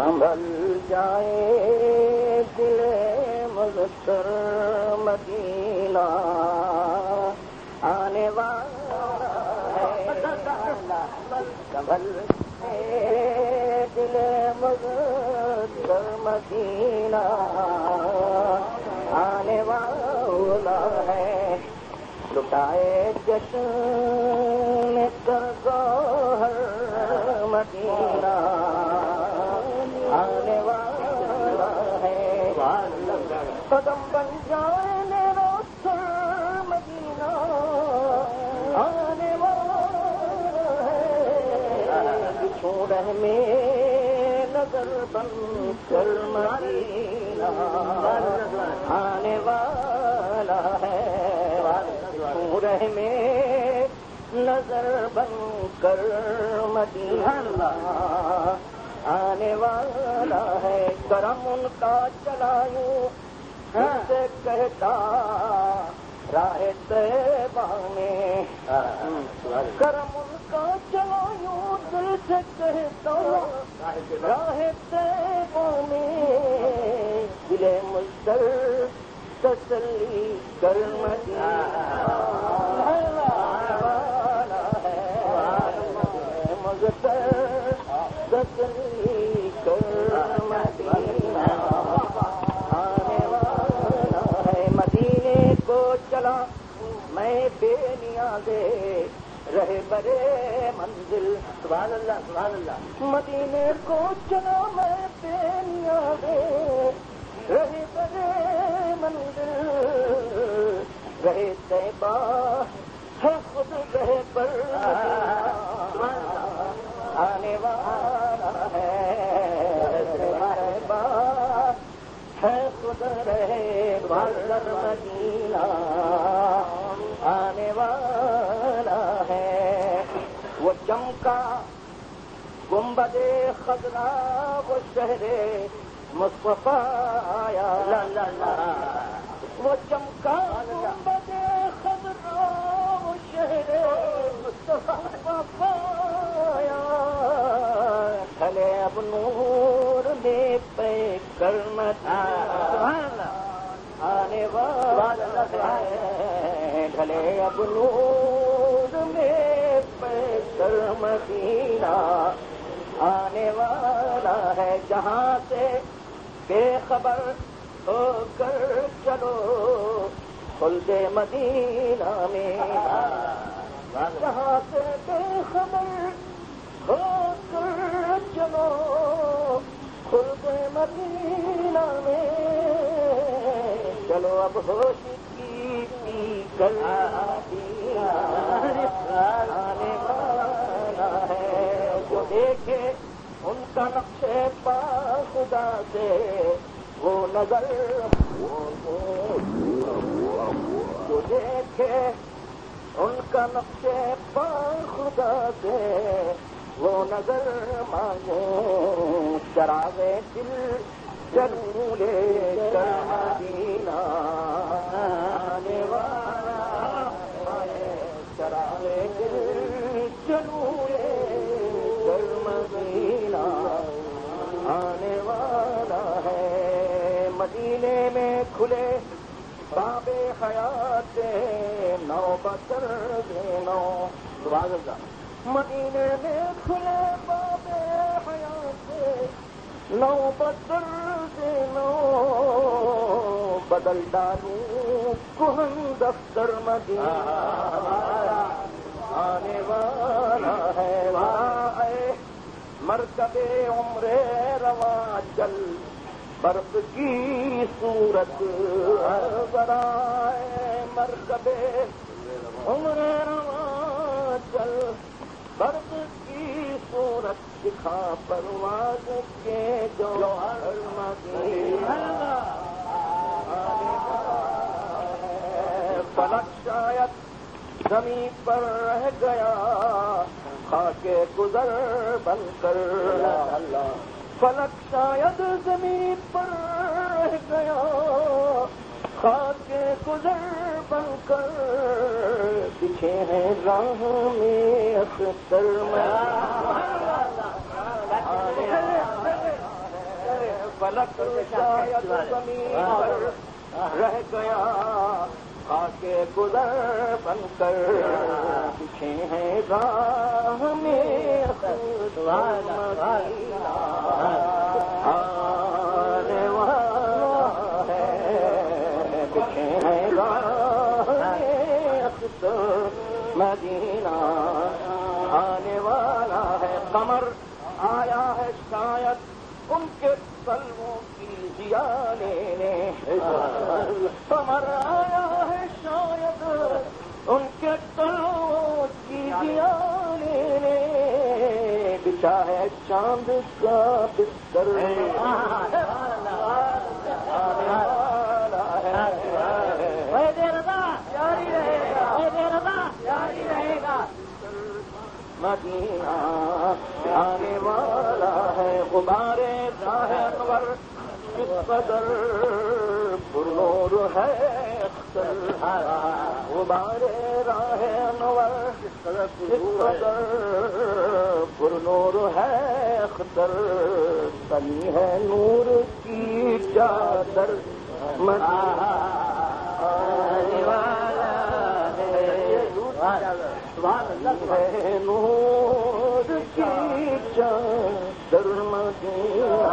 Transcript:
سنبھل جائے دل مذکر مدینہ۔ آنے والا سنبھل دل مذکر مدینہ۔ آنے والا ہے، لٹائے جشن قدم بن جائے میرا سر مدینہ، آنے والا ہے چھوڑ میں نظر بن کر مدینہ۔ آنے والا ہے۔ رہ میں نظر بن کر مدینہ۔ آنے والا ہے۔ کرم ان کا چلایوں سے کہتا راہ میں کرم ان کا چلایوں دل سے کہتا راہ میں دل مشتر تسلی کر مدینہ مدینے نیازے رہے برے منزل۔ سبحان اللہ سبحان اللہ۔ مدینے کو چلا میں بے نیازے رہے برے منزل۔ رہے طیبہ ہے خود رہے پر۔ آنے والا ہے۔ ہے خود رہے بازر مدینہ آنے والا ہے۔ وہ چمکا گنبد خزرا وہ شہرے مصطفیٰ آیا۔ وہ چمکا گنبد خزرا وہ شہرے مصطفیٰ آیا۔ ڈھلے اب نور میں پہ کرنا آنے والا ہے۔ ڈھلے اب نور میں پہ کر مدینہ آنے والا ہے جہاں سے بے خبر ہو کر چلو خلد مدینہ میں۔ جہاں سے بے خبر ہو کر چلو خلد مدینہ میں۔ چلو اب ہوش جو دیکھے ان کا نقش پا خدا سے وہ نظر جو دیکھے ان کا نقش پا خدا سے وہ نظر مانگے چراغے دل چلوں لے کر مدینہ چراغے دل مدینہ آنے والا ہے۔ مدینے میں کھلے باب حیات نو بسر نو سبحان اللہ۔ مدینے میں کھلے باب حیات نو بدر نو بدل ڈالوں کہن دفتر مدینہ۔ آنے والا ہے وہاں اے مرکب عمر رواں چل برف کی صورت ہر برائے مرکب عمر رواں چل برف کی صورت دکھا پرواز کے جو ہر فلک شاید زمین پر رہ گیا، خاک گزر بن کر۔ فلک شاید زمین پر رہ گیا، خاک گزر بن کر۔ پیچھے ہے راہ میں اختر میں۔ فلک شاید زمین پر رہ گیا۔ خاک گزر بن کر پیچھے ہیں راہ میں آنے والا ہے، پیچھے ہیں راہ میں مدینہ۔ آنے والا ہے کمر آیا ہے شاید ان کے سلووں کی ضیا لینے کمر آیا بچا ہے چاند کا بستر؟ مدینہ آنے والا ہے غبارے راہ انور کس قدر پرنور ہے اختر غبارے راہ انور۔ کس قدر پرنور ہے اختر سنی ہے نور کی چادر۔ ہے نور کی چادر مدینہ۔